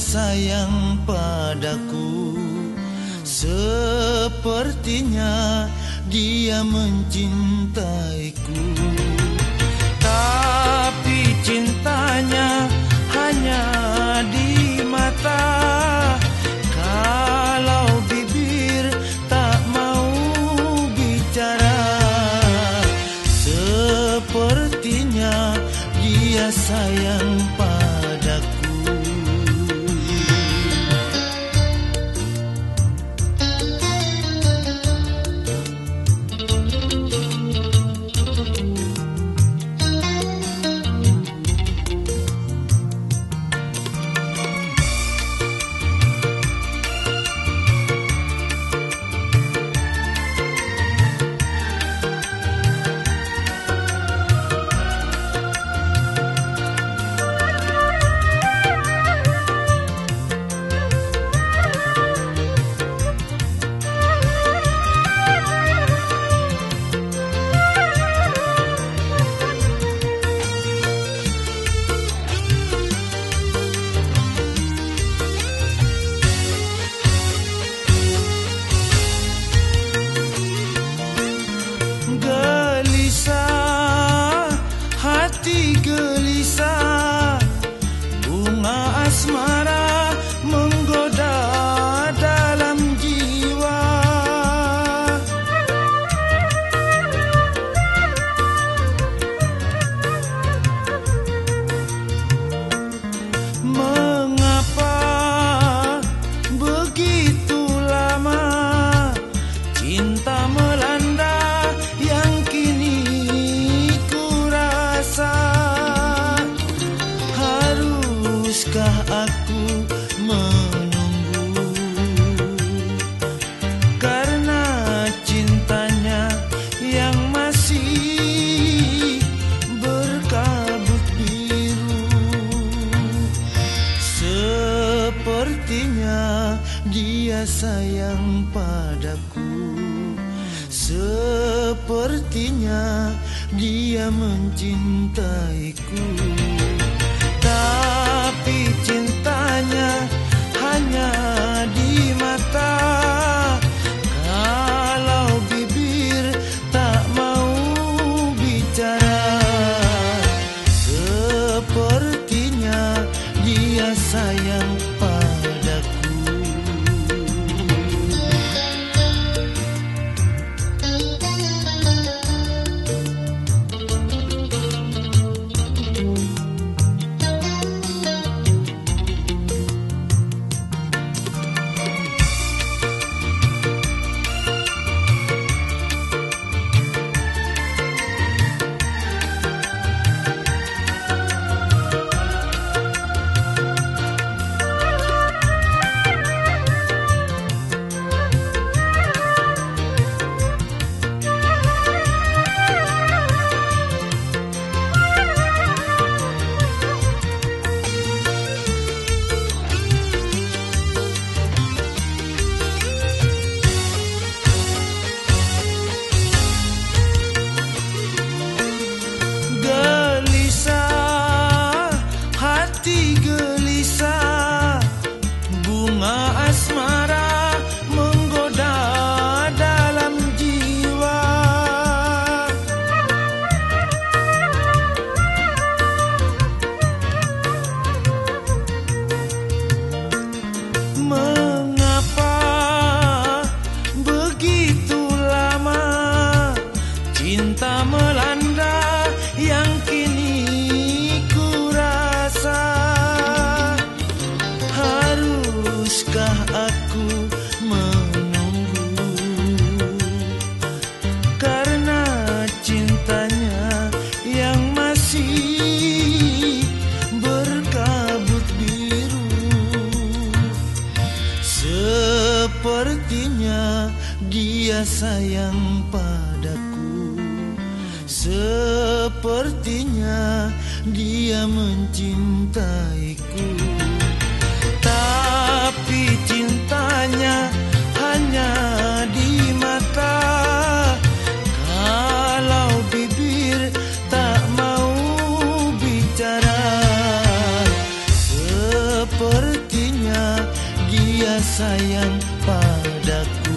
sayang padaku. Sepertinya dia mencintaiku. Tapi cintanya hanya di mata. Kalau bibir tak mau bicara Sepertinya dia sayang padaku sayang padaku. Sepertinya dia mencintaiku. Tapi cintanya hanya di mata. Kalau bibir tak mau bicara Sepertinya dia sayang Haruskah aku menunggu? Karena cintanya yang masih berkabut biru Sepertinya dia sayang padaku. Sepertinya dia mencintaiku sayang padaku.